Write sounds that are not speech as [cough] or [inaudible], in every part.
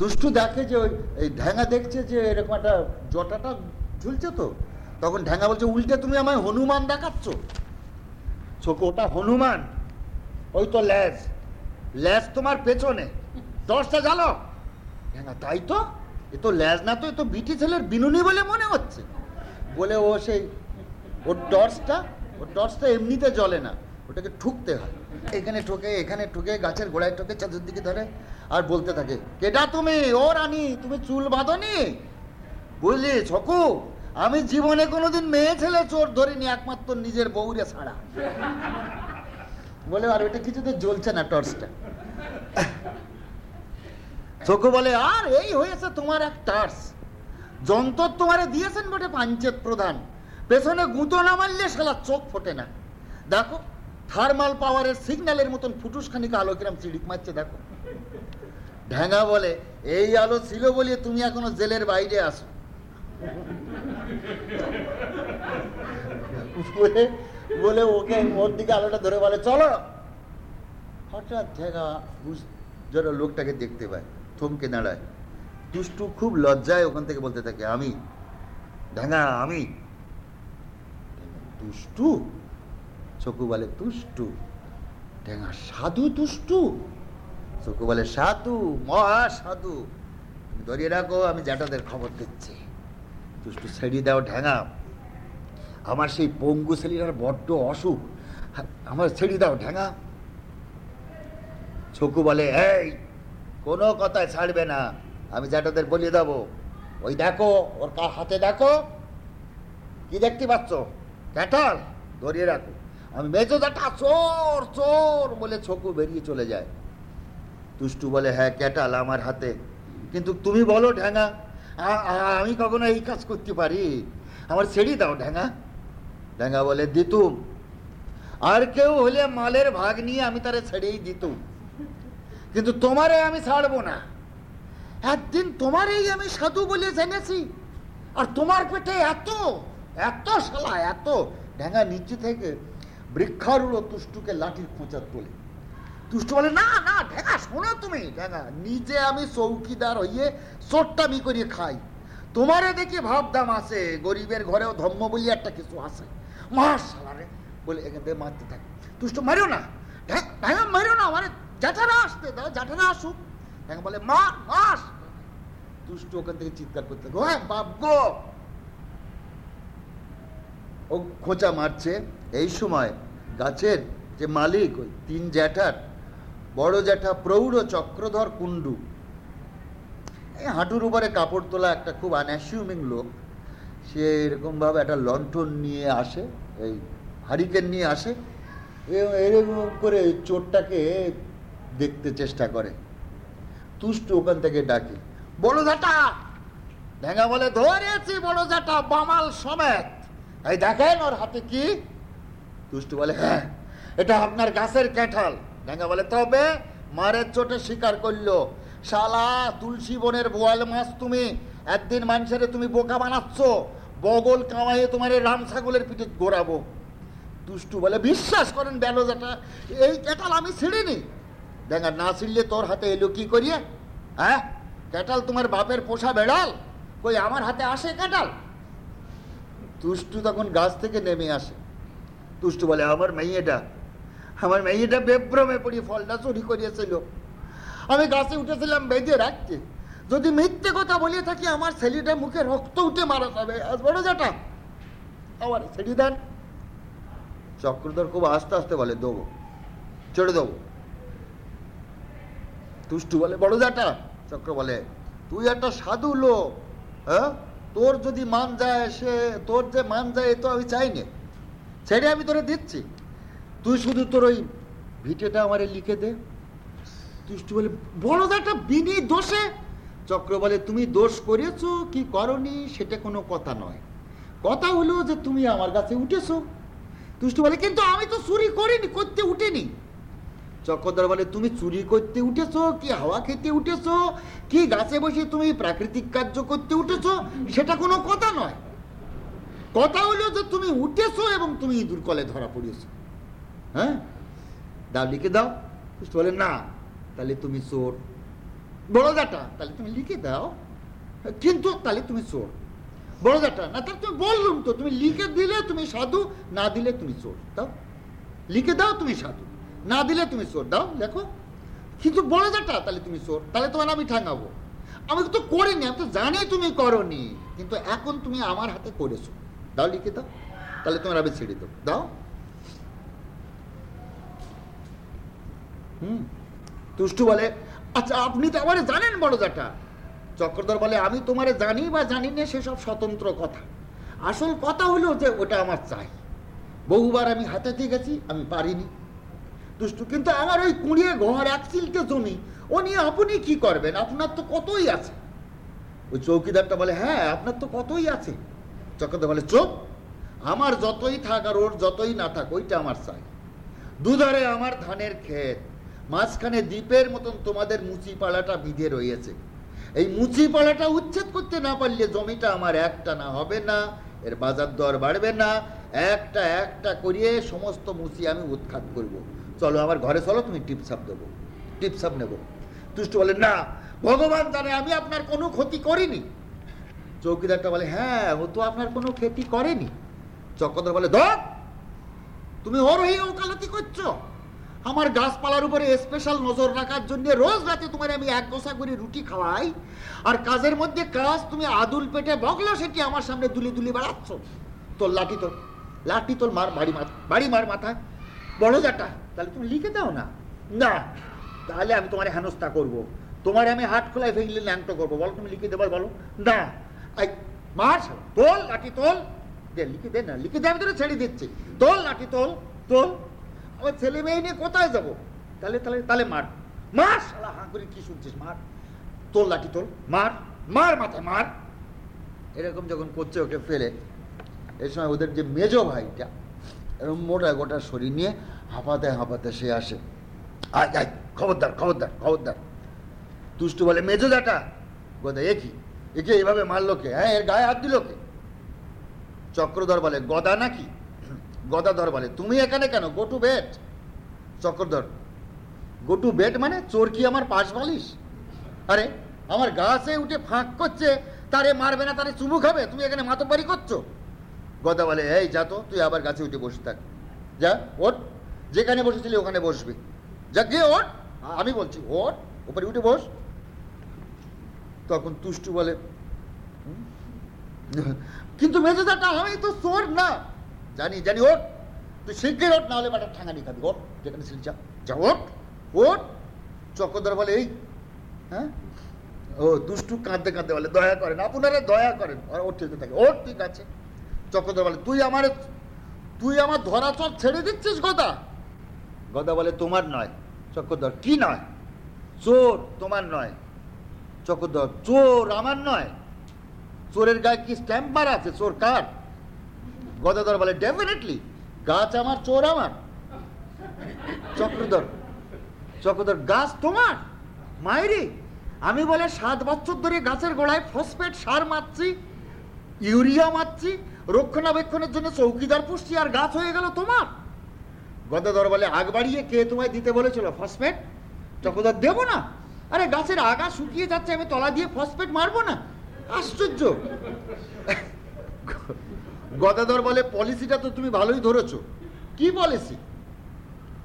দুষ্টু দেখে যে ওই, এই ঢ্যাঙা দেখছে যে এরকম একটা জটাটা ঝুলছে তো, তখন ঢ্যাঙা বলছে, উল্টে তুমি আমায় হনুমান দেখাচ্ছ? চোখ ওটা হনুমান। ওই তো ল্যাজ ল্যাজ তোমার পেছনে। টর্চটা জ্বালো। ঢ্যাঙা, তাই তো? এ তো ল্যাজ না তো, এ তো বিটি ছেলের বিনুনি বলে মনে হচ্ছে। বলে ও সেই, ওর টর্চটা ওর টর্চটা এমনিতে জ্বলে না, ওটাকে ঠুকতে হয়। এখানে ঠোকে, এখানে ঠুকে, গাছের গোড়ায় ঠোকে, চাতুর্দিকে ধরে আর বলতে থাকে কেটা তুমি? ও রানী, তুমি চুল বাঁধনি? বুঝলি ছকু, আমি জীবনে কোনোদিন মেয়ে ছেলে চোর ধরিনি, একমাত্র নিজের বউরে ছাড়া। বলে, আর ওটা কিছুতে জ্বলছে না টর্চটা। চকু বলে, আর এই হয়েছে তোমার এক টার্চ। যন্ত্র তোমারে দিয়েছেন বটে পাঞ্চেত প্রধান। পেছনে গুঁতো না মারলে শালা চোখ ফোটে না। দেখো থার্মাল পাওয়ারের সিগন্যালের মতন ফুটুস খানিক আলো কিরম চিড়িক মারছে দেখো। ঢ্যাঙা বলে, এই আলো ছিল বলে তুমি এখনও জেলের বাইরে আসো বলে ওকে ওর দিকে আলোটা ধরে বলে, চলো। হঠাৎ ঢেঙা যেন লোকটাকে দেখতে পায়, থমকে দাঁড়ায়। দুষ্টু খুব লজ্জায় ওখান থেকে বলতে থাকে, আমি ঢেঙা আমি। দুষ্টু? চকু বলে তুষ্টু ঢেঙা সাধু তুষ্টু। চকু বলে সাধু মহা সাধু তুমি ধরিয়ে রাখো, আমি জ্যাঠাদের খবর দিচ্ছি। তুষ্টু ছেড়িয়ে দাও ঢেঙা আমার সেই পঙ্গু ছেলিটার বড্ড অসুখ। আমার ছেড়ে দাও ঢেঙা ছকু বলে, এই, কোনো কথায় ছাড়বে না। আমি জ্যাঠাদের বলিয়ে দেবো। ওই দেখো, ওর কার হাতে দেখো। কি দেখতে পাচ্ছ? ক্যাটাল, ধরিয়ে রাখো। আমি মেজো জ্যাঠা চোর চোর বলে ছকু বেরিয়ে চলে যায়। তুষ্টু বলে হ্যাঁ ক্যাটাল আমার হাতে। কিন্তু তুমি বলো আ- আমি কখনো এই কাজ করতে পারি? আমার ছেড়ে দাও, ঢ্যাঙা। ঢ্যাঙা বলে দিতুম আর কেউ হলে মালের ভাগ নিয়ে আমি তারে ছেড়েই দিতুম কিন্তু তোমারে আমি ছাড়বো না। একদিন তোমারেই আমি সাধু বলে জেনেছি। আর তোমার পেটে এত এত শালা, এত। ঢ্যাঙা নিচে থেকে বৃক্ষারূঢ় তুষ্টুকে লাঠির খোঁচাত বলে তুষ্ট বলে না না ঢেঙা শোনো তুমি। ঢেঙা নিজে আমি চৌকিদার হইয়ে চোট্টামি করিয়ে খাই। তোমারে দেখি ভাবদাম আছে গরিবের ঘরেও ধর্ম বলি একটা কিছু আছে। মাস সালারে বলে এখান থেকে মারতে থাকে। তুষ্ট মারিও না ঢে- ঢেঙা মারিও না মানে জ্যাঠারা আসতে দাও জ্যাঠারা আসুক। ঢেঙা বলে মা মাস তুষ্ট ওখান থেকে চিৎকার করতে থাকে, হ্যাঁ বাপ গো! ও খোঁচা মারছে এই সময় গাছের যে মালিক, ওই তিন জ্যাঠার, বড় জ্যাঠা প্রৌঢ় চক্রধর কুণ্ডু, এই হাঁটুর উপরে কাপড় তোলা একটা খুব আনঅ্যাসিউমিং লোক, সে এরকমভাবে একটা লণ্ঠন নিয়ে আসে, এই হারিকেন নিয়ে আসে এরকম করে চোরটাকে দেখতে চেষ্টা করে। তুষ্ট ওখান থেকে ডাকে, বড় জ্যাঠা ঢেঙ্গা বলে ধরেছি বড় জ্যাঠা, বামাল সমেত। এই দেখেন ওর হাতে কি তুষ্টু বলে হ্যাঁ এটা আপনার গাছের ক্যাঠাল। ঢেঙ্গা বলে, তবে মারের চোটে শিকার করল। শালা তুলসী বনের বোয়াল মাছ তুমি, একদিন মানুষের তুমি বোকা বানাচ্ছ। বগল কামাইয়ে তোমার এই রাম ছাগলের পিঠে গোড়াবো। দুষ্টু বলে, বিশ্বাস করেন বেলোজাটা এই ক্যাটাল আমি ছিঁড়িনি। দেখা না ছিঁড়লে তোর হাতে এলো কি করিয়ে? হ্যাঁ ক্যাটাল তোমার বাপের পোষা বেড়াল? কই আমার হাতে আসে ক্যাটাল তুষ্টু তখন গাছ থেকে নেমে আসে। তুষ্টু বলে, আমার মেয়েটা আমার মেয়েটা বেভ্রমে পড়ি ফলটা চুরি করিয়েছিল। আমি গাছে উঠেছিলাম বেঁধে রাখতে। যদি মিথ্যে কথা বলে থাকি, আমার ছেলেটা মুখে রক্ত উঠে মারা যাবে। আজ বড় যাটা আমার ছেড়ে দেন। চক্রধর খুব আস্তে আস্তে বলে, দেবো, ছেড়ে দেবো। তুষ্টু বলে, বড় যাটা চক্র বলে, তুই একটা সাধু লোক হ্যাঁ? তোর যদি মান যায় সে, তোর যে মান যায়, এ তো আমি চাইনি ছেড়ে আমি তোরে দিচ্ছি। তুই শুধু তোর ওই ভিটেটা আমারে লিখে দে। তুষ্টু বলে বড় একটা বিনি দোষে। চক্র বলে, তুমি দোষ করেছ, কি করনি, সেটা কোনো কথা নয়। কথা হলো যে তুমি আমার কাছে উঠেছো। তুষ্টু বলে, কিন্তু আমি তো চুরি করিনি, করতে উঠিনি। চক্রধর বলে, তুমি চুরি করতে উঠেছো, কি হাওয়া খেতে উঠেছো, কি গাছে বসে তুমি প্রাকৃতিক কার্য করতে উঠেছো, সেটা কোনো কথা নয়। কথা হলো যে তুমি উঠেছো এবং তুমি ইঁদুর কলে ধরা পড়িয়েছো হ্যাঁ? দাও, লিখে দাও। তুষ্ট বলে না, তাহলে তুমি চোর। বড় জাটা তাহলে তুমি লিখে দাও। কিন্তু তাহলে তুমি চোর। বড় জাটা না, তাহলে তুমি বললুম তো, তুমি লিখে দিলে তুমি সাধু, না দিলে তুমি চোর। দাও। লিখে দাও তুমি সাধু, না দিলে তুমি চোর। দাও, লেখো। কিন্তু বড় জাটা তাহলে তুমি চোর। তাহলে তোমার আমি ঠাঙাবো। আমি তো করিনি, আমি তো জানি তুমি করনি। কিন্তু এখন তুমি আমার হাতে করেছ। দাও লিখে দাও, তাহলে তোমার আমি ছেড়ে দেবো। দাও। হুম, তুষ্টু বলে আচ্ছা আপনি তো আমারে জানেন বড় জাটা চক্রধর বলে, আমি তোমারে জানি বা জানি না সেসব স্বতন্ত্র কথা। আসল কথা হলো যে, ওটা আমার চাই। বহুবার আমি হাতে দিয়ে গেছি, আমি পারিনি। দুষ্টু, কিন্তু আমার ওই কুড়িয়ে ঘর, এক সিলকে জমি, ও নিয়ে আপনি কি করবেন? আপনার তো কতই আছে? ওই চৌকিদারটা বলে হ্যাঁ আপনার তো কতই আছে। চক্রধর বলে চোখ, আমার যতই থাক আর ওর যতই না থাক, ওইটা আমার চাই। দুধারে আমার ধানের ক্ষেত, মাঝখানে দ্বীপের মতন তোমাদের মুচি পালাটা বিধে রয়েছে। এই মুচি পালাটা উচ্ছেদ করতে না পারলে জমিটা আমার একটা না হবে না, এর বাজার দর বাড়বে না, একটা একটা করিয়ে সমস্ত মুচি আমি উৎখাত করব। চলো আমার ঘরে চলো, তুমি টিপসাপ দেবো। টিপসাপ নেব। তুষ্ট বলে, না, ভগবান জানে আমি আপনার কোনো ক্ষতি করিনি। চৌকিদারটা বলে হ্যাঁ ও তো আপনার কোনো ক্ষতি করেনি। চক্রধর বলে, ধর, তুমি ওর হয়ে ওকালতি করছ। আমার গাছপালার উপরে স্পেশাল নজর রাখার জন্য রোজ রাতে তোমার আমি এক গোসা করে রুটি খাওয়াই, আর কাজের মধ্যে কাজ তুমি আদুল পেটে বগলো সেটি আমার সামনে দুলি দুলি বেড়াচ্ছ। তোর লাঠি তোর লাঠি তোর মার, বাড়ি মার বাড়ি মার মাথায় বড় জাটা, তাহলে তুমি লিখে দাও না? না, তাহলে আমি তোমার হেনস্থা করব। তোমার আমি হাট খোলায় ভেঙলে ল্যাংটো করব। বলো, তুমি লিখে দেবার বলো। না আই মার তোল লাঠি, তোল। দে, লিখে দে না, লিখে দে, আমি তোরা ছেড়ে দিচ্ছি। তোল লাঠি, তোল তোল। আমার ছেলে মেয়ে নিয়ে কোথায় যাব? তাহলে তাহলে তাহলে মার। মার, শালা, হাঁ করে কি শুনছিস? মার। তোল, লাঠি, তোল, মার। মার মাথায়, মার। এরকম যখন করছে, ওকে ফেলে। এই সময় ওদের যে মেজ ভাইটা এরকম মোটা গোটা শরীর নিয়ে হাঁপাতে হাঁপাতে সে আসে। আয় আয়, খবরদার খবরদার খবরদার। তুষ্টু বলে, মেজো দাটা গোদা একই একে এইভাবে মারলো কে? হ্যাঁ এর গায়ে হাত দিল কে? চক্রধর বলে, গদা নাকি? গদাধর বলে, তুমি এখানে কেন? Go to bed. Chakradhar go to bed মানে চোর কি আমার পাশ বালিশ? আরে, আমার গাছে উঠে ফাঁক করছে, তারে মারবে না, তারে চুমু খাবে, তুমি এখানে মাতব্বারি করছ? গদা বলে, এই যা তো, তুই আবার গাছে উঠে বসে থাক। যা ওট যেখানে বসেছিলি ওখানে বসবি। যা, গিয়ে ওঠ। আমি বলছি ওট ওপরে উঠে বস। তখন তুষ্টু বলে, "হুম? কিন্তু মেজদাটা, আমি তো চোর না। জানি জানি, ওঠ। তুই শীঘ্রই ওঠ, নাহলে বাটা ঠাঙানি খাবি। ওঠ, যেখানে ছিল যা যা, ওঠ ওঠ। চক্রধর বলে, এই হ্যাঁ? ও দুষ্টু কাঁদতে কাঁদতে বলে, দয়া করেন, আপনারা দয়া করেন। ওরা ঠিক থাকে ওর ঠিক আছে। চক্রধর বলে, তুই আমার তুই আমার ধরা চর ছেড়ে দিচ্ছিস, গদা? গদা বলে, তোমার নয়। চক্রধর কি নয়? চোর তোমার নয়। চক্রধর চোর আমার নয়। চোরের গায়ে কি স্ট্যাম্প মারা আছে? চোর কার? গদাধর বলে ডেফিনেটলি গাছ আমার, চোর আমার। চক্রধর চক্রধর গাছ তোমার। মায়েরি আমি বলে সাত বছর ধরে গাছের গোড়ায় ফসফেট সার মারছি, ইউরিয়া মারছি, রক্ষণাবেক্ষণের জন্য চৌকিদার পুষছি আর গাছ হয়ে গেল তোমার। গদাধর বলে, আগ বাড়িয়ে কে তোমায় দিতে বলেছিল ফসফেট চক্রধর দেবো না। আরে গাছের আগা শুকিয়ে যাচ্ছে, আমি তলা দিয়ে ফসফেট মারবো না? আশ্চর্য। গদাধর বলে পলিসিটা তো তুমি ভালোই ধরেছ। কি পলিসি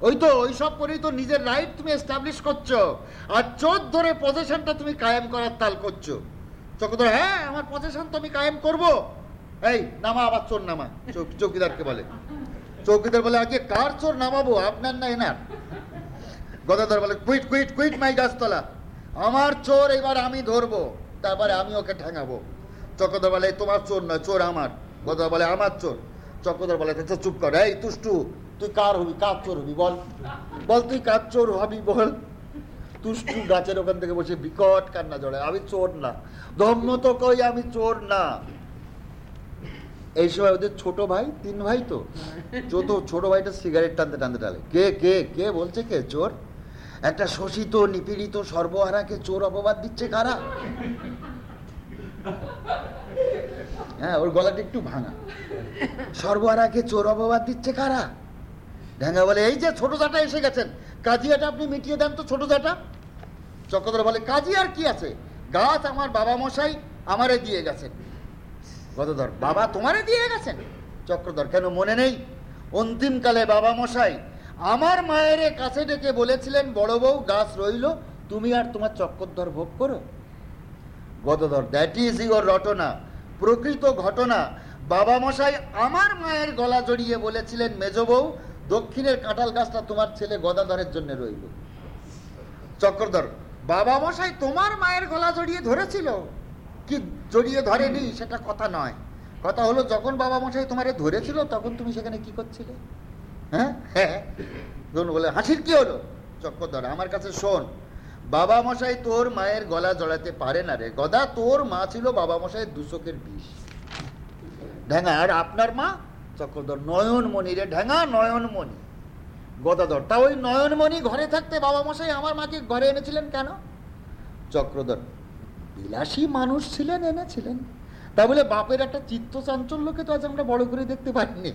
ওই তো, ওই সব করেই তো নিজের রাইট তুমি এস্টাবলিশ করছ। আর চোর ধরে পজিশনটা তুমি কায়েম করার তাল করছ। চক্রধর হ্যাঁ আমার পজিশন তো আমি কায়েম করব। এই, নামা আবার চোর নামা চৌকিদারকে বলে। চৌকিদার বলে আজকে কার চোর নামাবো? আপনার না এনার? গদাধর বলে কুইট কুইট কুইট মাই গাছতলা। আমার চোর এবার আমি ধরবো তারপরে আমি ওকে ঠেঙাবো। চক্রধর বলে তোমার চোর নয় চোর আমার। গদাধর বলে আমার চোর। চক্রধর বলে "আচ্ছা, চুপ কর এই তুষ্টু তুই কার হবি কার চোর হবি বল। বল তুই কার চোর হবি বল? তুষ্টু গাছের ওখান থেকে বসে বিকট কান্না জড়ে আমি চোর না ধর্ম তো কই আমি চোর না। এই সময় ওদের ছোট ভাই তিন ভাই তো চোদ্দ ছোট ভাইটা সিগারেট টানতে টানতে টালে কে কে কে বলছে কে? চোর? একটা শোষিত, নিপীড়িত সর্বহারাকে চোর অপবাদ দিচ্ছে কারা? হ্যাঁ ওর গলাটা একটু ভাঙা। সর্বহারাকে চোর অপবাদ দিচ্ছে কারা? ঢ্যাঙ্গা বলে, এই যে ছোট জাটা এসে গেছেন। কাজিয়াটা আপনি মিটিয়ে দেন তো ছোট জাটা চক্রধর বলে কাজী আর কি আছে? গাছ আমার বাবা মশাই আমারে দিয়ে গেছেন। গদধর বাবা তোমারে দিয়ে গেছেন? চক্রধর, কেন মনে নেই? অন্তিমকালে বাবা মশাই আমার মায়ের কাছে ডেকে বলেছিলেন, বড় বউ, গাছ রইল, তুমি আর তোমার চক্করধর ভোগ করো। গদধর দ্যাট ইজ ইউর রটনা, প্রকৃত ঘটনা। বাবা মশাই আমার মায়ের গলা জড়িয়ে বলেছিলেন, মেজ বউ, দক্ষিণের কাঁঠাল গাছটা তোমার ছেলে গদাধরের জন্য রইল। চক্রধর বাবা মশাই তোমার মায়ের গলা জড়িয়ে ধরেছিল? কি জড়িয়ে ধরেনি, সেটা কথা নয়। কথা হলো, যখন বাবা মশাই তোমারে ধরেছিল, তখন তুমি সেখানে কি করছিলে? হ্যাঁ? বলে, হাসির কি হলো? চক্রধর, আমার কাছে শোন, বাবা মশাই তোর মায়ের গলা জড়াতে পারে না রে। গদা, তোর মা ছিল বাবা মশাই দুশকের বিষ। ঢেঙা, আর আপনার মা? চক্রধর, নয়নমণি রে, ঢেঙা, নয়নমণি। গদাধর, তা ওই নয়নমণি ঘরে থাকতে বাবা মশাই আমার মাকে ঘরে এনেছিলেন কেন? চক্রধর, বিলাসী মানুষ ছিলেন, এনেছিলেন। তা বলে, বাপের একটা চিত্ত চাঞ্চল্যকে তো আজ আমরা বড় করে দেখতে পারিনি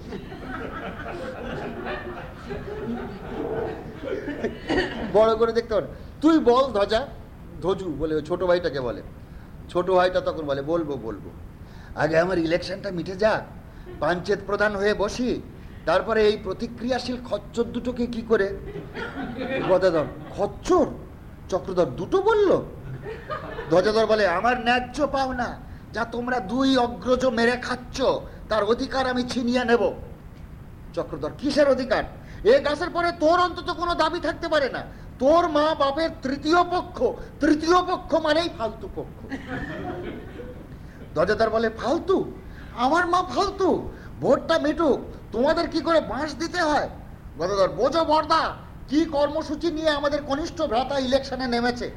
বড় করে দেখতে পারি তুই বল ধ্বজা ধজু বলে ছোট ভাইটাকে বলে। ছোট ভাইটা তখন বলে, বলব বলব। আগে আমার ইলেকশনটা মিটে যাক পাঞ্চেত প্রধান হয়ে বসি, তারপরে এই প্রতিক্রিয়াশীল খচ্চর দুটোকে কি করে? গদাধর, খচ্চর? চক্রধর দুটো বলল? ধ্বজাধর বলে, আমার ন্যায্য পাও না যা তোমরা দুই অগ্রজ মেরে খাচ্ছ, তার অধিকার আমি ছিনিয়ে নেব। চক্রধর, কিসের অধিকার? এ গাছের পরে তোর অন্তত কোনো দাবি থাকতে পারে না। তোর মা বাপের তৃতীয় পক্ষ তৃতীয় পক্ষ মানেই ফালতু পক্ষ। ধ্বজাধর বলে, ফালতু? আমার মা ফালতু? ভোটটা মিটুক। তোমাদের কি করে বাঁশ দিতে হয়? গদাধর, বোঝো বর্দা, কি কর্মসূচি নিয়ে আমাদের কনিষ্ঠ ভ্রাতা ইলেকশনে নেমেছে?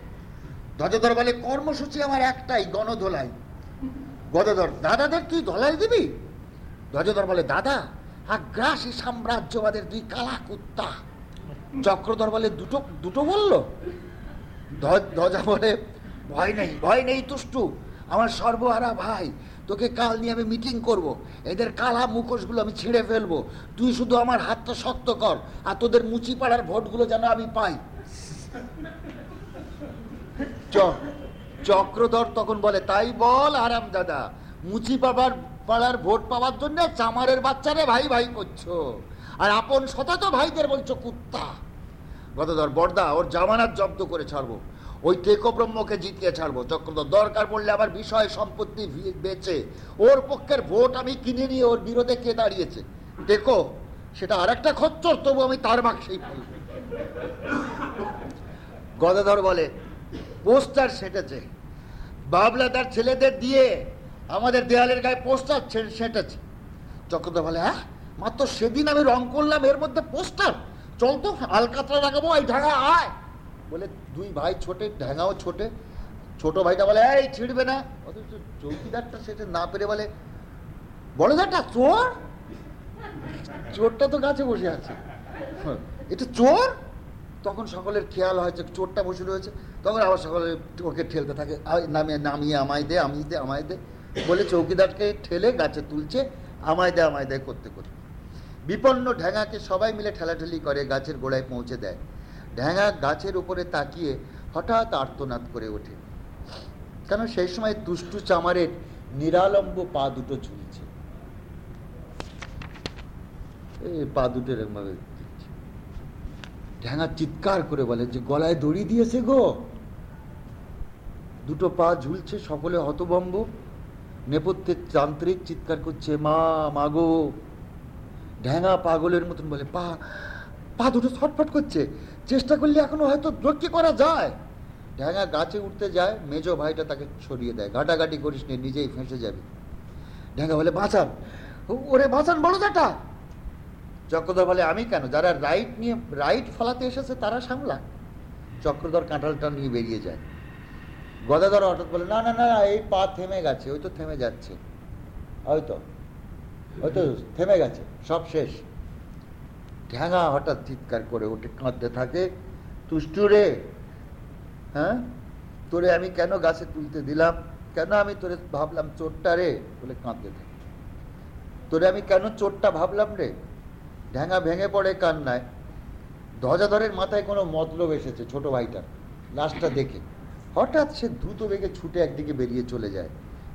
ধ্বজাধর বলে, কর্মসূচি আমার একটাই, গণধোলাই। গদাধর, দাদাদের কি ধলাই দিবি? ধ্বজাধর বলে, দাদা আগ্রাসী সাম্রাজ্যবাদের দুই কালা কুত্তা। চক্রধর বলে দুটো দুটো বলল? ধ্বজা বলে, ভয় নেই ভয় নেই তুষ্টু, আমার সর্বহারা ভাই, তোকে কাল নিয়ে আমি মিটিং করব। এদের কালা মুখোশগুলো আমি ছিঁড়ে ফেলব। তুই শুধু আমার হাতটা শক্ত কর, আর তোদের মুচি পাড়ার ভোটগুলো যেন আমি পাই। চক্রধর তখন বলে, তাই বল আরাম দাদা মুচি পাবার পাড়ার ভোট পাওয়ার জন্য চামারের বাচ্চারে ভাই ভাই করছ। আর আপন শত ভাইদের বলছো, কুত্তা। গতধর বর্দা, ওর জামানাত জব্দ করে ছাড়বো। ওই ব্রহ্মকে জিতিয়ে ছাড়বো। চক্রধর দরকার পড়লে আবার বিষয় সম্পত্তি বেচে, ওর পক্ষের ভোট আমি কিনে নিয়ে ওর বিরোধে কে দাঁড়িয়েছে? টেকো সেটা আর একটা খচ্চর, তবু আমি তার বাক্সেই ফেলব গদাধর বলে, পোস্টার সেটেছে। বাবলা তার ছেলেদের দিয়ে আমাদের দেয়ালের গায়ে পোস্টার সেটেছে। চক্রধর বলে হ্যাঁ? মাত্র সেদিন আমি রং করলাম, এর মধ্যে পোস্টার। চল তো, আলকাতরা লাগাবো ওই ঢাকা আয়। বলে দুই ভাই ছোটে ঢ্যাঙাও ছোটে। ছোট ভাইটা বলে, এই, ছিঁড়বে না। অথচ চৌকিদারটা সেটা না পেরে বলে বড় দারটা চোর? চোরটা তো গাছে বসে আছে। এটা চোর? তখন সকলের খেয়াল হয় যে চোরটা বসে রয়েছে। তখন আবার সকলে ওকে ঠেলতে থাকে নামিয়ে নামিয়ে আমায় দে, আমি দে, আমায় দে। বলে চৌকিদারকে ঠেলে গাছে তুলছে, আমায় দে আমায় দেয় করতে করতে। বিপন্ন ঢ্যাঙাকে সবাই মিলে ঠেলাঠেলি করে, গাছের গোড়ায় পৌঁছে দেয়। ঢ্যাঙা গাছের উপরে তাকিয়ে হঠাৎ আর্তনাদ করে ওঠে। কেন সেই সময় তুষ্টু চামারের নিরালম্ব পা দুটো ঝুলছে। পা দুটো এরকমভাবে ঢ্যাঙা চিৎকার করে বলে, যে গলায় দড়ি দিয়েছে গো? দুটো পা ঝুলছে সকলে হতবম্ব নেপথ্যের যান্ত্রিক চিৎকার করছে, মা মাগো ঢ্যাঙা পাগলের মতন বলে, পা পা দুটো ছটফট করছে। চেষ্টা করলে এখনও হয়তো রক্ষে করা যায়। ঢ্যাঙা গাছে উঠতে যায়, মেজ ভাইটা তাকে ছড়িয়ে দেয়, ঘাটাঘাটি করিস নিয়ে নিজেই ফেঁসে যাবে। ঢ্যাঙা বলে, বাঁচান, ওরে বাঁচান বলো দাটা চক্রধর বলে, আমি কেন? যারা রাইট নিয়ে, রাইট ফলাতে এসেছে তারা সামলা। চক্রধর কাঁঠালটা নিয়ে বেরিয়ে যায়। গদাধর হঠাৎ বলে, না না না, এই পা থেমে গেছে, ওই তো থেমে যাচ্ছে। হয়তো হয়তো থেমে গেছে, সব শেষ। ঢ্যাঙা হঠাৎ চিৎকার করে ওঠে কাঁদতে থাকে, তুষ্টু রে হ্যাঁ? তোরে আমি কেন গাছে তুলতে দিলাম? কেন আমি তোরে ভাবলাম চোরটা রে? বলে কাঁদতে থাকে। তোরে আমি কেন চোরটা ভাবলাম রে? ঢ্যাঙা ভেঙে পড়ে কান্নায়। ধ্বজাধরের মাথায় কোনো মতলব এসেছে ছোট ভাইটার, লাশটা দেখে। হঠাৎ সে দ্রুত বেগে ছুটে একদিকে বেরিয়ে চলে যায়।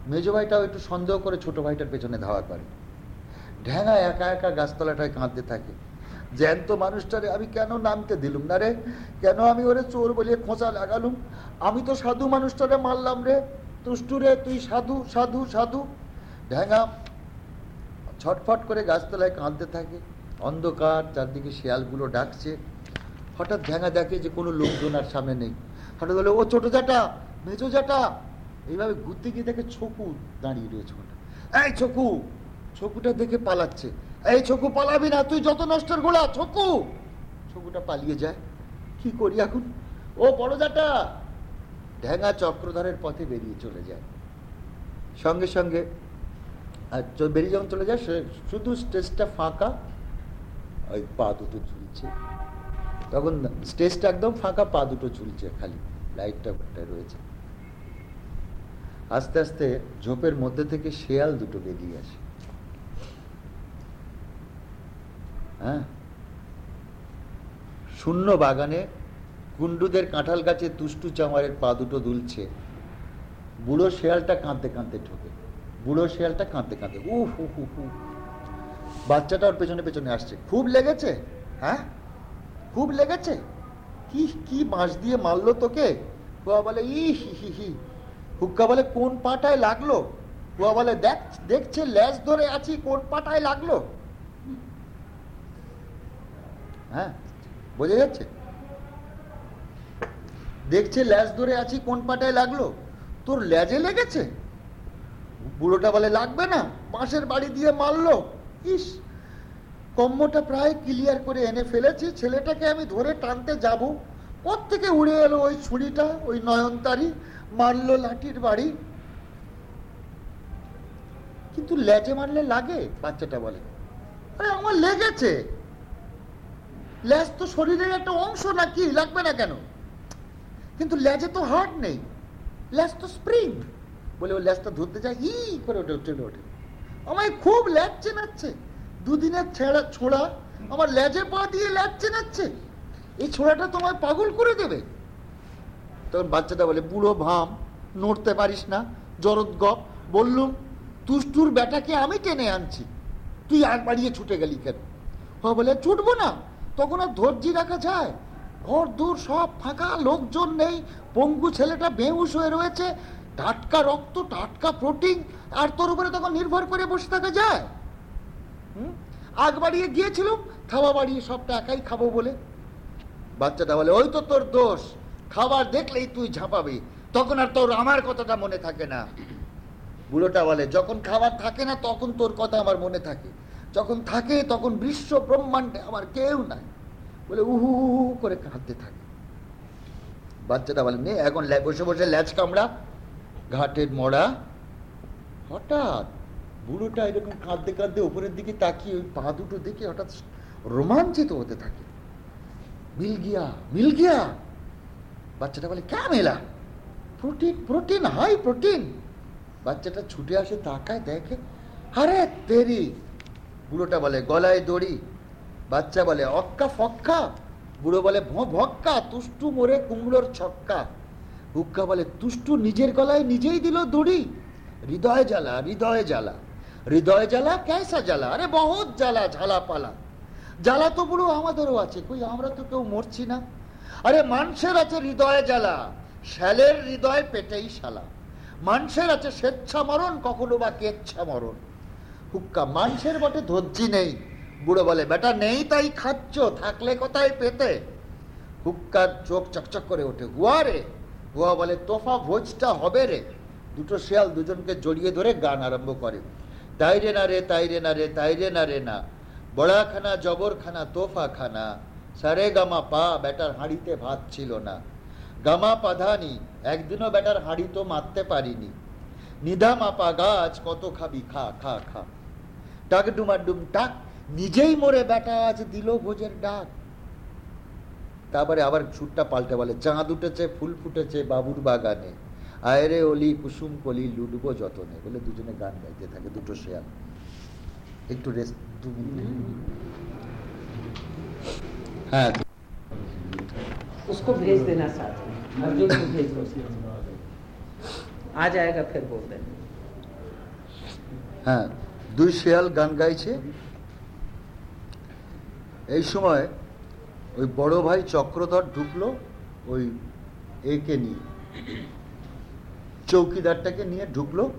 মেজো ভাইটাও একটু সন্দেহ করে ছোট ভাইটার পেছনে ধাওয়া করে। ঢ্যাঙা একা একা গাছতলাটায় কাঁদতে থাকে। জ্যান্ত মানুষটারে আমি কেন নামতে দিলুম না রে? কেন আমি ওরে চোর বলিয়ে খোঁচা লাগালুম? আমি তো সাধু মানুষটারে মারলাম রে। তুষ্টু রে, তুই সাধু সাধু সাধু। ঢ্যাঙা ছটফট করে গাছতলায় কাঁদতে থাকে। অন্ধকার, চারদিকে শিয়ালগুলো ডাকছে। হঠাৎ ঢ্যাঙা দেখে যে কোনো লোকজন আর সামনে নেই। হঠাৎ বলে ও ছোট জাটা মেজো জাটা এইভাবে ঘুরতে গিয়ে দেখে ছকু দাঁড়িয়ে রয়েছে ওটা এই ছকু, ছকুটা দেখে পালাচ্ছে। এই ছকু পালাবি না, তুই যত নষ্টের গোড়া ছকু! ছকুটা পালিয়ে যায়। কি করি এখন? ও বড় জাটা ঢ্যাঙা চক্রধারের পথে বেরিয়ে চলে যায়। সঙ্গে সঙ্গে, আর বেরিয়ে যখন চলে যায়, সে- শুধু স্টেজটা ফাঁকা, ওই পা দুটো ঝুলছে। তখন স্টেজটা একদম ফাঁকা, পা দুটো ঝুলছে খালি, লাইটটা রয়েছে। আস্তে আস্তে ঝোপের মধ্যে থেকে শেয়াল দুটো বেরিয়ে আসে। হ্যাঁ? শূন্য বাগানে কুন্ডুদের কাঁঠাল গাছে তুষ্টু চামারের পা দুটো দুলছে। বুড়ো শেয়ালটা কাঁদতে কাঁদতে ঢোকে। বুড়ো শেয়ালটা কাঁদতে কাঁদতে উ হু হু হু বাচ্চাটা ওর পেছনে পেছনে আসছে। খুব লেগেছে? হ্যাঁ? খুব লেগেছে? কি কি বাঁশ দিয়ে মারলো তোকে? কুয়া বলে ই হি হি হি। হুক্কা বলে, কোন পাটায় লাগল? কুয়া বলে, দেখ, দেখছে, ল্যাজ ধরে আছি, কোন পাটায় লাগল? হ্যাঁ বোঝা যাচ্ছে? দেখছে, ল্যাজ ধরে আছি, কোন পাটায় লাগল? তোর ল্যাজে লেগেছে? বুড়োটা বলে, লাগবে না, বাঁশের বাড়ি দিয়ে মারলো। ইস। কম্মটা প্রায় ক্লিয়ার করে এনে ফেলেছি। ছেলেটাকে আমি ধরে টানতে যাব। থেকে উড়ে এলো ওই ছুরিটা, ওই নয়নতারি? মারলো লাঠির বাড়ি। কিন্তু লেজে মারলে লাগে? বাচ্চাটা বলে। আরে, আমার লেগেছে। ল্যাজ তো শরীরের একটা অংশ নাকি লাগবে না কেন? কিন্তু ল্যাজে তো হার্ট নেই। ল্যাজ তো স্প্রিং। বলে ও ল্যাজটা ধরতে যায়, ই করে ওঠে উঠে ওঠে। আমায় খুব ল্যাজ চেনাচ্ছে। দুদিনের ছেঁড়া ছোড়া আমার ল্যাজে পা দিয়ে ল্যাজ চেনাচ্ছে এই ছোড়াটা তোমায় পাগল করে দেবে। তখন বাচ্চাটা বলে, বুড়ো ভাম, নড়তে পারিস না, জরদ গপ। বললুম তুষ্টুর বেটাকে আমি টেনে আনছি। তুই আর বাড়িয়ে ছুটে গেলি কেন? ও বলে, ছুটবো না, তখন আর ধৈর্যি রাখা যায়। ঘর দূর সব ফাঁকা, লোকজন নেই, পঙ্গু ছেলেটা বেহুশ হয়ে রয়েছে। টাটকা রক্ত, টাটকা প্রোটিন, আর তোর উপরে তখন নির্ভর করে বসে থাকা যায়? আগ বাড়িয়ে গিয়েছিলাম, খাওয়া বাড়িয়ে সবটা একাই খাব বলে। বাচ্চাটা বলে, ওই তো তোর দোষ, খাবার দেখলেই তুই ঝাঁপাবি, তখন আর তোর আমার কথাটা মনে থাকে না। বুড়োটা বলে, যখন খাবার থাকে না, তখন তোর কথা আমার মনে থাকে। যখন থাকে, তখন বিশ্ব ব্রহ্মাণ্ডে আমার কেউ নাই। বলে উহু উহু করে কাঁদতে থাকে। বাচ্চাটা বলে, নে, এখন বসে বসে ল্যাচ কামড়া, ঘাটের মরা হঠাৎ বুড়োটা এরকম কাঁদতে কাঁদতে উপরের দিকে তাকিয়ে ওই পা দুটো দেখে হঠাৎ রোমাঞ্চিত হতে থাকে। মিল গিয়া মিল গিয়া। বাচ্চাটা বলে, ক্যা মেলা? Protein protein, high protein. বাচ্চাটা ছুটে আসে, তাকায়, দেখে, আরে তেরি! বুড়োটা বলে, গলায় দড়ি। বাচ্চা বলে, অক্কা ফক্কা? বুড়ো বলে ভক্কা, তুষ্টু মোরে কুমড়োর ছক্কা। হুক্কা বলে, তুষ্টু নিজের গলায় নিজেই দিল দড়ি। হৃদয় জ্বালা হৃদয় জ্বালা। হৃদয় জ্বালা ক্যাসা জ্বালা, আরে বহুত জ্বালা ঝালা পালা জ্বালা তো বুড়ো আমাদেরও আছে, কই আমরা তো কেউ মরছি না। আরে মানুষের আছে হৃদয় জ্বালা, শ্যালের হৃদয় পেটেই শালা। মানুষের আছে স্বেচ্ছা মরণ, কখনো বা কেচ্ছা মরণ। হুক্কা, মানুষের বটে ধৈর্যি নেই। বুড়ো বলে, বেটা নেই তাই খাচ্ছ, থাকলে কোথায় পেতে? হুক্কার চোখ চকচক করে ওঠে, হুয়া রে? হুয়া বলে, তোফা ভোজটা হবে রে। দুটো শিয়াল দুজনকে জড়িয়ে ধরে গান আরম্ভ করে। তাই রে না রে, তাইরে না রে তাই রে না রে না। বড়াখানা, জবরখানা তোফা খানা সারে গামা পা বেটার হাঁড়িতে ভাত ছিল না। গামা পাধানি, একদিনও বেটার হাঁড়ি তো মারতে পারিনি। নিধা মাপা গাছ, কত খাবি, খা খা খা। ডাক ডুমাডুম টাক, নিজেই মরে বেটা আজ দিল ভোজের ডাক। তারপরে আবার সুরটা পাল্টে বলে, চাঁদ উঠেছে, ফুল ফুটেছে বাবুর বাগানে। আয়রে অলি কুসুম কলি লুডবো যতনে বলে দুজনে গান গাইতে থাকে দুটো শেয়াল একটু রেস্ট দু মিনিট হ্যাঁ उसको भेज देना साथ में अर्जुन को भेज दो साथ में। आ जाएगा फिर बोल देना হ্যাঁ দুই শেয়াল গান গাইছে এই সময় ওই বড় ভাই চক্রধর ঢুকলো ওই একে নিয়ে চৌকিদারটাকে নিয়ে ঢুকলো,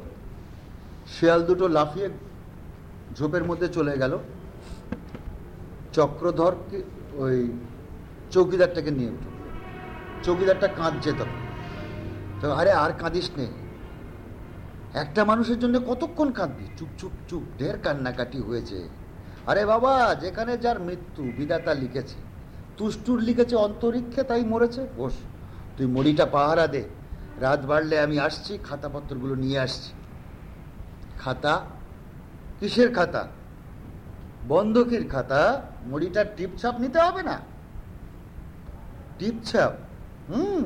শেয়াল দুটো লাফিয়ে ঝোপের মধ্যে চলে গেল। চক্রধরকে ওই চৌকিদারটাকে নিয়ে ঢুকলো চৌকিদারটা কাঁদছে তখন। তো আরে আর কাঁদিস নে। একটা মানুষের জন্য কতক্ষণ কাঁদবি? চুপ চুপ চুপ, ঢের কান্নাকাটি হয়েছে। আরে বাবা, যেখানে যার মৃত্যু, বিধাতা লিখেছে। তুষ্টুর লিখেছে অন্তরিক্ষে, তাই মরেছে। বস, তুই মরিটা পাহারা দে। রাত বাড়লে আমি আসছি, খাতাপত্রগুলো নিয়ে আসছি। খাতা? কিসের খাতা? বন্ধকির খাতা? মুড়িটার টিপছাপ নিতে হবে না? টিপছাপ হুম,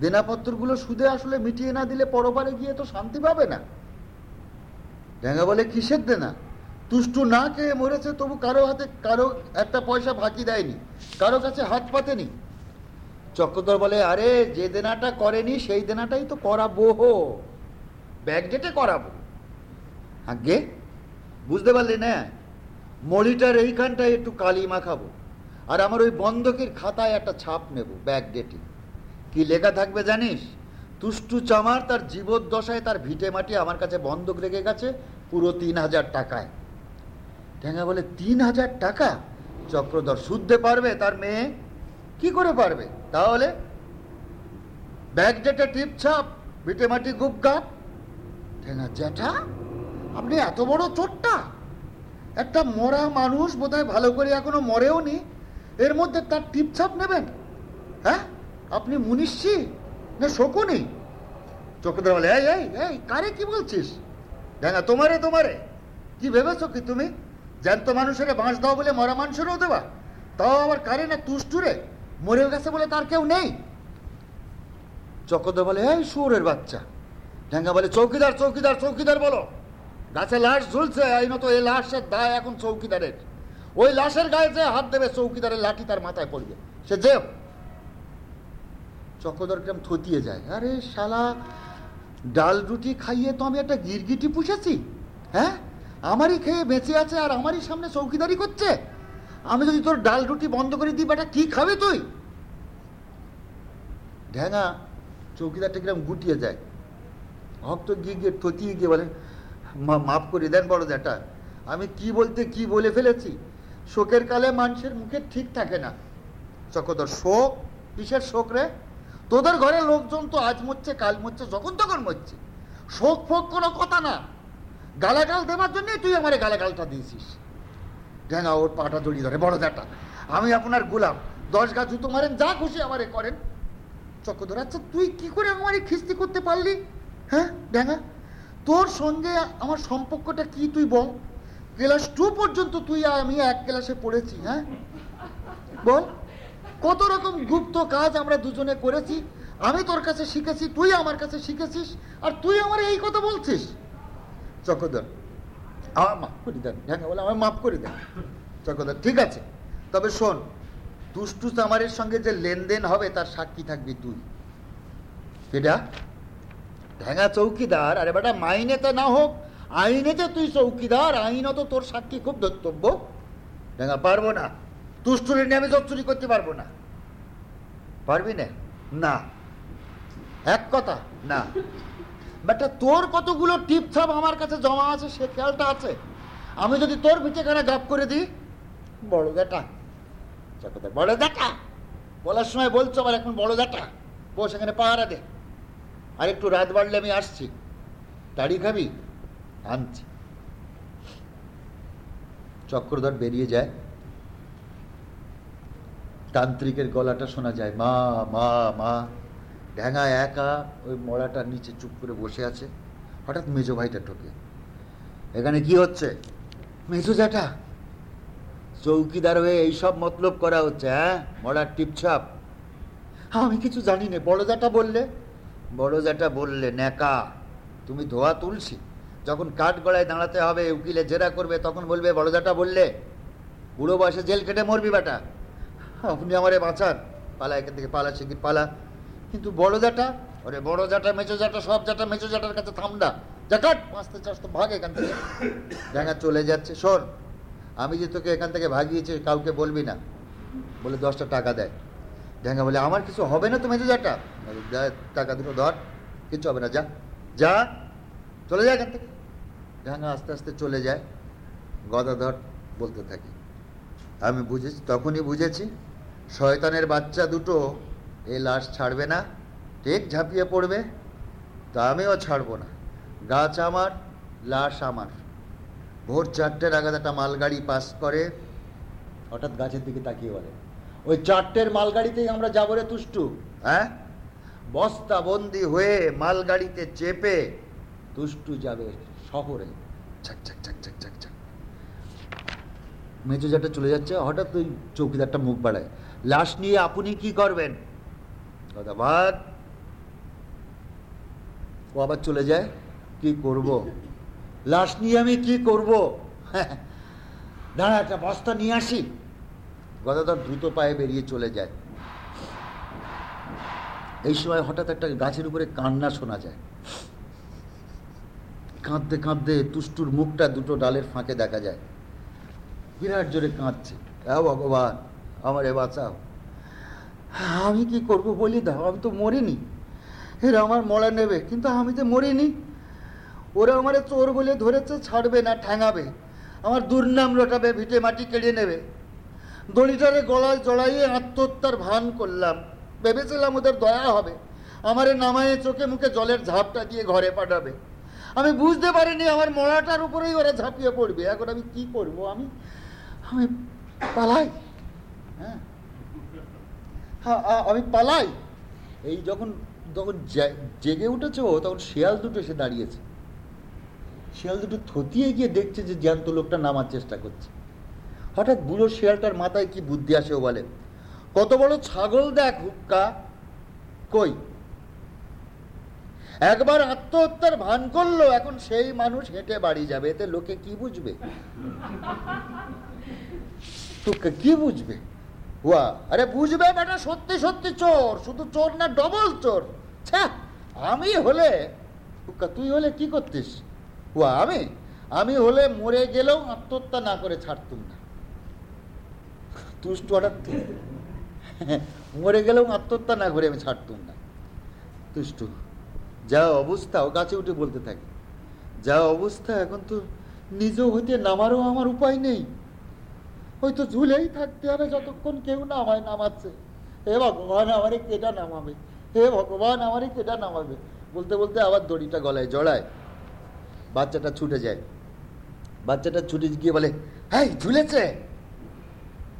দেনাপত্রগুলো সুদে আসলে মিটিয়ে না দিলে পরবারে গিয়ে তো শান্তি পাবে না। ড্যাঙ্গা বলে, কিসের দেনা? তুষ্টু না খেয়ে মরেছে, তবু কারও হাতে, কারও একটা পয়সা ফাঁকি দেয়নি, কারও কাছে হাত পাতেনি। চক্রধর বলে, আরে, যে দেনাটা করেনি, সেই দেনাটাই তো করাবো ব্যাগ ডেটে করাবো। আগে বুঝতে পারলি না? মলিটার এইখানটায় একটু কালি মাখাবো আর আমার ওই বন্ধকের খাতায় একটা ছাপ নেব, ব্যাগ ডেটে। কি লেখা থাকবে জানিস? তুষ্টু চামার তার জীবদ্দশায় তার ভিটে মাটি আমার কাছে বন্ধক রেখে গেছে পুরো তিন হাজার টাকায়। ঠেঙ্গা বলে, তিন হাজার টাকা? চক্রধর শুদ্ধে পারবে তার মেয়ে? কি করে পারবে? তাহলে? ব্যাগ ডেটে টিপ ছাপ ভিটে মাটি গুপগা ঠেঙ্গা জ্যাঠা, আপনি এত বড় চোটটা একটা মরা মানুষ বোধহয় ভালো করে এখনও মরেও নি এর মধ্যে তার টিপছাপ নেবেন? হ্যাঁ? আপনি মুনিশি না শকুনি? চোখে বলে, এই এই এই, কারে কি বলছিস? না তোমারে তোমারে। কি ভেবেছো কি তুমি? জ্যান্ত মানুষের বাঁশ দাও বলে মরা মানুষেরও দেবা তাও আবার কারে না তুষ্টুরে মরে গেছে বলে তার কেউ নেই। চকদা বলে, এই সুরের বাচ্চা। ঢ্যাঙ্গা বলে, চৌকিদার চৌকিদার চৌকিদার বলো। গাছে লাশ ঝুলছে আইনত এই লাশের দায় এখন চৌকিদারের। ওই লাশের গায়ে যে হাত দেবে, চৌকিদারের লাঠি তার মাথায় পড়বে। সে যে চক্রধর কেমন থতিয়ে যায়। আরে শালা, ডাল রুটি খাইয়ে তো আমি একটা গিরগিটি পুষেছি হ্যাঁ? আমারই খেয়ে বেঁচে আছে আর আমারই সামনে চৌকিদারি করছে? আমি যদি তোর ডাল রুটি বন্ধ করে দিই, বেটা, কি খাবে তুই? ঢ্যাঙা চৌকিদারটা কিরম গুটিয়ে যায়। ভক্ত গিয়ে গিয়ে থতিয়ে গিয়ে বলেন "মা- মাফ করে দেন বড় জ্যাঠা, আমি কি বলতে কি বলে ফেলেছি? শোকের কালে মানুষের মুখে ঠিক থাকে না। চকদর শোক, কিসের শোক রে? তোদের ঘরে লোকজন তো আজ মরছে, কাল মরছে, যখন তখন মরছে। শোক ফোক কোনো কথা না। গালাগাল দেওয়ার জন্যই তুই আমার গালাগালটা দিয়েছিস। ঢেঙা ওর পাটা জড়িয়ে ধরে, বড় জ্যাঠা। আমি আপনার গোলাম, দশ গা জুতো মারেন, যা খুশি আমারে করেন। চক্রধর আচ্ছা তুই কি করে আমারে খিস্তি করতে পারলি? হ্যাঁ ড্যাঙা তোর সঙ্গে আমার সম্পর্কটা কি তুই বল? ক্লাস টু পর্যন্ত তুই আর আমি এক ক্লাসে পড়েছি হ্যাঁ? বল, কত রকম গুপ্ত কাজ আমরা দুজনে করেছি, আমি তোর কাছে শিখেছি, তুই আমার কাছে শিখেছিস, আর তুই আমার এই কথা বলছিস? চক্রধর আমার মাফ করে দেন। ঢাকা বলে আমার মাফ করে দেন। চক্রধর ঠিক আছে। তবে শোন, দুষ্টু চামারের সঙ্গে যে লেনদেন হবে, তার সাক্ষী থাকবি তুই। সেটা ঢ্যাঙা চৌকিদার, আরে বেটা মাইনেতে না হোক আইনেতে তুই চৌকিদার আইনত তোর সাক্ষী খুব ধর্তব্য। ঢ্যাঙা পারব না। তুষ্টুরি নিয়ে আমি চুরি করতে পারব না। পারবি না? না। এক কথা, না। বেটা, তোর কতগুলো টিপছাপ আমার কাছে জমা আছে, সে খেয়ালটা আছে? আমি যদি তোর পিঠেখানে গাপ করে দিই, বড় বেটা বড় বেটা, বলার সময় বলছো আবার এখন বড় বেটা, বস এখানে পাহারা দে। আর একটু রাত বাড়লে আমি আসছি, দাড়ি খাবি, আনছি। চক্রধর বেরিয়ে যায়। তান্ত্রিকের গলাটা শোনা যায়, মা মা মা। ঢ্যাঙা একা ওই মড়াটার নিচে চুপ করে বসে আছে। হঠাৎ মেজো ভাইটা ঢোকে। এখানে কি হচ্ছে? মেজো জ্যাঠা। চৌকিদার হয়ে এইসব মতলব করা হচ্ছে হ্যাঁ? মড়ার টিপছাপ। আমি কিছু জানি না, বড় জ্যাঠা বললে? বড় জ্যাঠা বললে, ন্যাকা, তুমি ধোয়া তুলসী যখন কাঠ গড়ায় দাঁড়াতে হবে, উকিলে জেরা করবে, তখন বলবে, বড় জ্যাঠা বললে, বুড়ো বয়সে জেল কেটে মরবি বেটা। আপনি আমারে বাঁচান। পালা, এখান থেকে পালা শিগির পালা। কিন্তু বড় জাটা, ওরে বড় জাটা মেচো জাটা, সব জাটা মেচো জাটার কাছে থামডা জাকাট পাঁচতে চাষতে ভাগ এখান থেকে। ঢ্যাঙা চলে যাচ্ছে, শোন, আমি যে তোকে এখান থেকে ভাগিয়েছি, কাউকে বলবি না। বলে দশটা টাকা দেয়। ঢ্যাঙ্গা বলে, আমার কিছু হবে না তো মেজো জাটা? টাকা দুটো ধর কিছু হবে না, যা। যা, চলে যায় এখান থেকে। ঢ্যাঙ্গা আস্তে আস্তে চলে যায়। গদাধর বলতে থাকি। আমি বুঝেছি, তখনই বুঝেছি, শয়তানের বাচ্চা দুটো এই লাশ ছাড়বে না ঠিক ঝাঁপিয়ে পড়বে, তা আমিও ছাড়বো না। গাছ আমার, লাশ আমার। ভোর চারটে নাগাদ একটা মালগাড়ি পাস করে, হঠাৎ গাছের দিকে তাকিয়ে বলে, ওই চারটের মালগাড়িতেই আমরা যাব রে তুষ্টু। হ্যাঁ? বস্তা বন্দি হয়ে মালগাড়িতে চেপে তুষ্টু যাবে শহরে। মেজো জাটা চলে যাচ্ছে, হঠাৎ ওই চৌকিদারটা মুখ বাড়ায়, লাশ নিয়ে আপনি কি করবেন? কথা বাদ ও আবার চলে যায়, কি করব? লাশ নিয়ে আমি কি করব? [laughs] দাঁড়া, একটা বস্তা নিয়ে আসি। গদাধর দ্রুত পায়ে বেরিয়ে চলে যায়। এই সময় হঠাৎ একটা গাছের উপরে কান্না শোনা যায়। কাঁদতে কাঁদতে তুষ্টুর মুখটা দুটো ডালের ফাঁকে দেখা যায়। বিরাট জোরে কাঁদছে হ্যাঁ ভগবান, আমার এ বাঁচাও। আমি কি করব বলি দাও? আমি তো মরিনি। এরা আমার মরা নেবে, কিন্তু আমি তো মরিনি। ওরা আমার চোর বলে ধরেছে, ছাড়বে না, ঠ্যাঙাবে। আমার দুর্নাম রটাবে, ভিটে মাটি কেড়ে নেবে। দড়িটারে গলায় জড়াইয়ে আত্মহত্যার ভান করলাম। ভেবেছিলাম ওদের দয়া হবে। আমারে নামায়ে চোখে মুখে জলের ঝাপটা দিয়ে ঘরে পাঠাবে। আমি বুঝতে পারিনি আমার মরাটার উপরেই ওরা ঝাঁপিয়ে পড়বে। এখন আমি কি করব? আমি আমি পালাই। হ্যাঁ? আমি পালাই। এই যখন যখন জেগে উঠেছে ও, তখন শিয়াল দুটো এসে দাঁড়িয়েছে। শিয়াল দুটো থতিয়ে গিয়ে দেখছে যে জ্যান্ত লোকটা নামার চেষ্টা করছে। হঠাৎ বুড়ো শিয়ালটার মাথায় কি বুদ্ধি আসে ও বলে, কত বড় ছাগল দেখ, হুক্কা। কই? একবার আত্মহত্যার ভান করল, এখন সেই মানুষ হেঁটে বাড়ি যাবে, এতে লোকে কি বুঝবে? তোকে কি বুঝবে? হুয়া। আরে বুঝবে বেটা, সত্যি সত্যি চোর। শুধু চোর না ডবল চোর। ছ্যা আমি হলে তুই হলে কি করতিস? হুয়া, আমি? আমি হলে মরে গেলেও আত্মহত্যা না করে ছাড়তুম না। তুষ্ট হঠাৎ মরে গেলেও আত্মহত্যা না করে আমি ছাড়তুম না। তুষ্টু যা অবস্থা, ও গাছে উঠে বলতে থাকে। যা অবস্থা, এখন তো নিজ হইতে নামারও আমার উপায় নেই। হয়তো ঝুলেই থাকতে হবে, যতক্ষণ কেউ নামায় নামাচ্ছে। হে ভগবান, আমারে কেটা নামাবে? হে ভগবান, আমারে কেটা নামাবে? বলতে বলতে আবার দড়িটা গলায় জড়ায়। বাচ্চাটা ছুটে যায়। বাচ্চাটা ছুটে গিয়ে বলে হ্যাঁ ঝুলেছে?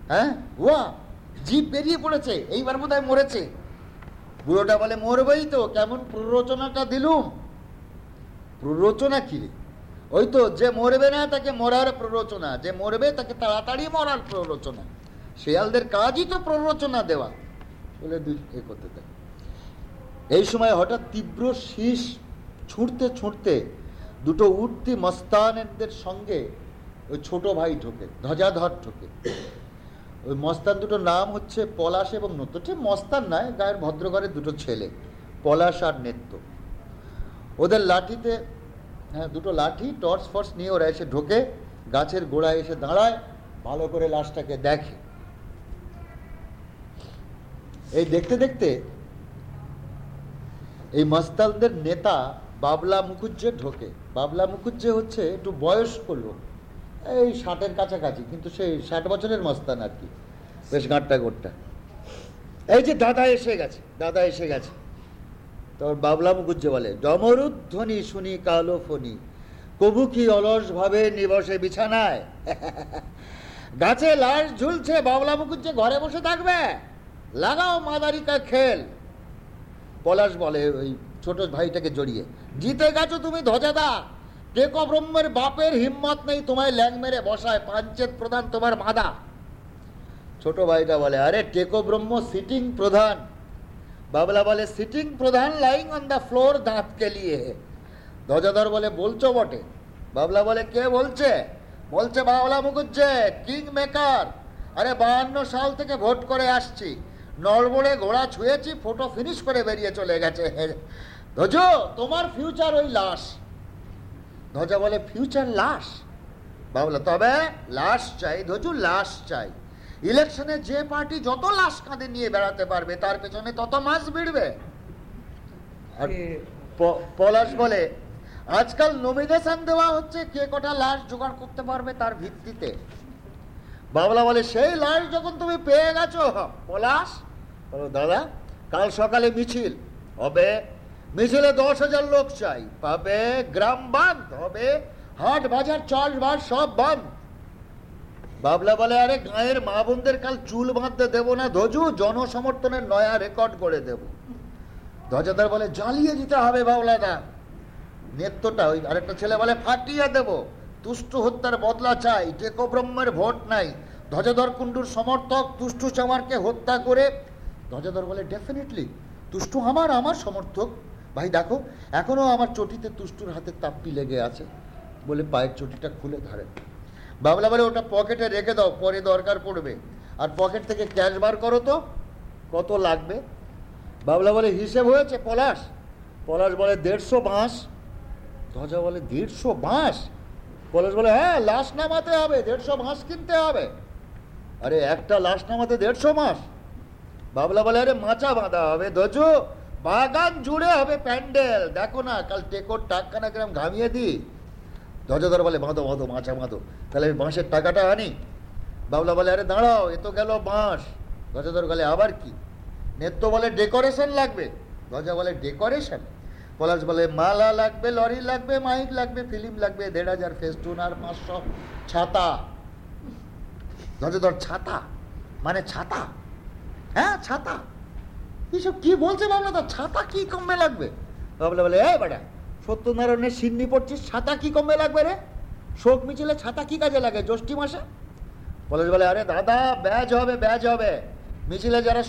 হ্যাঁ ওয়া জিপ বেরিয়ে পড়েছে, এইবার বোধ মরেছে। বুড়োটা বলে, মরবেই তো, কেমন প্ররোচনাটা দিলুম? প্ররোচনা কি রে? ওই তো যে মরবে না তাকে মরার প্ররোচনা, যে মরবে তাকে তাড়াতাড়ি মরার প্ররোচনা। শেয়ালদের কাজই তো প্ররোচনা দেওয়া। বলে এ করতে থাকে এই সময় হঠাৎ তীব্র শীষ ছুটতে ছুটতে দুটো উঠতি মস্তানদের সঙ্গে ওই ছোট ভাই ঢোকে, ধ্বজাধর ঢোকে। ওই মস্তান দুটো নাম হচ্ছে পলাশ এবং নত্য ঠিক মস্তান নয়, গায়ের ভদ্রঘরের দুটো ছেলে, পলাশ আর নেত্য ওদের লাঠিতে হ্যাঁ দুটো লাঠি, টর্চ ফর্চ নিয়ে ওরা এসে ঢোকে, গাছের গোড়ায় এসে দাঁড়ায়, ভালো করে লাশটাকে দেখে। এই দেখতে দেখতে এই মস্তানদের নেতা বাবলা মুখুজ্জে ঢোকে। বাবলা মুখুজ্জে হচ্ছে একটু বয়স্ক লোক। এই ষাটের কাছাকাছি, কিন্তু সেই ষাট বছরের মস্তান আর কি। বেশ গাঁটটা গোটটা। এই যে দাদা এসে গেছে, দাদা এসে গেছে। তোর বাবলা মুখুজ্জে বলে ডমরুধ্বনি শুনি, কালো ফনি কবু কি অলস ভাবে নিবসে বিছানায়? [laughs] গাছে লাশ ঝুলছে বাবলা মুখুজ্জে ঘরে বসে থাকবে? লাগাও মাদারিকা খেল। পলাশ বলে, ওই ছোট ভাইটাকে জড়িয়ে, জিতে গেছো তুমি ধ্বজাদা। টেকো ব্রহ্মের বাপের হিম্মত নেই তোমায় ল্যাং মেরে বসায়, পাঞ্চেত প্রধান তোমার মাদা। ছোট ভাইটা বলে, আরে টেকো ব্রহ্ম সিটিং প্রধান? বাবলা বলে, সিটিং প্রধান লাইং অন দ্য ফ্লোর দাঁত কে লিয়ে ধ্বজাধর বলে, বলছো বটে। বাবলা বলে, কে বলছে? বলছে, বাবলা মুখুজ্জে কিং মেকার আরে, বাহান্ন সাল থেকে ভোট করে আসছি। নড়বড়ে ঘোড়া ছুঁয়েছি ফটো ফিনিশ করে বেরিয়ে চলে গেছে। ধ্বজ, তোমার ফিউচার ওই লাশ। ধ্বজা বলে ফিউচার লাশ? বাবলা, তবে লাশ চাই ধজু লাশ চাই। ইলেকশনে যে পার্টি যত লাশ কাঁধে নিয়ে বেড়াতে পারবে তার পেছনে তত মাস ভিড়বে। আর পলাশ বলে আজকাল নমিনেশন দেওয়া হচ্ছে কে কটা লাশ জোগাড় করতে পারবে তার ভিত্তিতে? বাবলা বলে সেই লাশ যখন তুমি পেয়ে গেছো পলাশ? বলো দাদা কাল সকালে মিছিল। হবে মিছিলে দশ হাজার লোক চাই। পাবে গ্রাম বাঁধ হবে হাট বাজার চাষ বাস সব বন্ধ। বাবলা বলে, আরে গায়ের মা বোনদের কাল চুল বাঁধতে দেবো না ধজু জনসমর্থনের নয়া রেকর্ড করে দেব। ধ্বজাদার বলে, জ্বালিয়ে দিতে হবে বাবলাদা। নেত্রটা ওই আরেকটা ছেলে বলে, ফাটিয়ে দেব। তুষ্টু হত্যার বদলা চাই টেকো ব্রহ্মের ভোট নাই। ধ্বজাধর কুণ্ডুর সমর্থক তুষ্টু চামারকে হত্যা করে ধ্বজাধর বলে ডেফিনেটলি তুষ্টু আমার আমার সমর্থক। ভাই দেখো, এখনও আমার চটিতে তুষ্টুর হাতে তাপ্পি লেগে আছে। বলে পায়ের চটিটা খুলে ধরে। বাবলা বলে ওটা পকেটে রেখে দাও, পরে দরকার পড়বে। আর পকেট থেকে ক্যাশ বার করো তো, কত লাগবে? বাবলা বলে, হিসেব হয়েছে, পলাশ। পলাশ বলে, দেড়শো বাঁশ। ধ্বজা বলে, দেড়শো বাঁশ? পলাশ বলে হ্যাঁ লাশ নামাতে হবে, দেড়শো বাঁশ কিনতে হবে। আরে, একটা লাশ নামাতে দেড়শো মাস বাবলা বলে, আরে, মাচা বাঁধা হবে, ধ্বজু। বাগান জুড়ে হবে প্যান্ডেল। দেখো না, কাল টেকোর টাকা না কিরম ঘামিয়ে দিই ধ্বজাধর বলে, বাঁধো বাঁধো মাচা বাঁধো। তাহলে আমি বাঁশের টাকাটা আনি। বাবলা বলে, আরে দাঁড়াও, এ তো গেল বাঁশ। ধ্বজাধর বলে, আবার কি? নেত্য বলে ডেকোরেশন লাগবে। ধ্বজা বলে ডেকোরেশন পলাশ বলে, মালা লাগবে, লরি লাগবে, মাইক লাগবে, ফিল্ম লাগবে, দেড় হাজার ফেস্টুন আর পাঁচশো ছাতা। ধ্বজাধর ছাতা? মানে ছাতা? হ্যাঁ ছাতা। এইসব কি বলছে বাবলা তো ছাতা কি কমবে লাগবে? বাবলা বলে, এই বেটা সত্যনারায়ণের সিন্নি পড়ছিস, ছাতা কি কমে লাগবে রে? শোক মিছিলে ছাতা কি কাজে লাগে জ্যৈষ্ঠী মাসে? বলে আরে দাদা, ব্যাজ হবে ব্যাজ হবে। মিছিলে যারা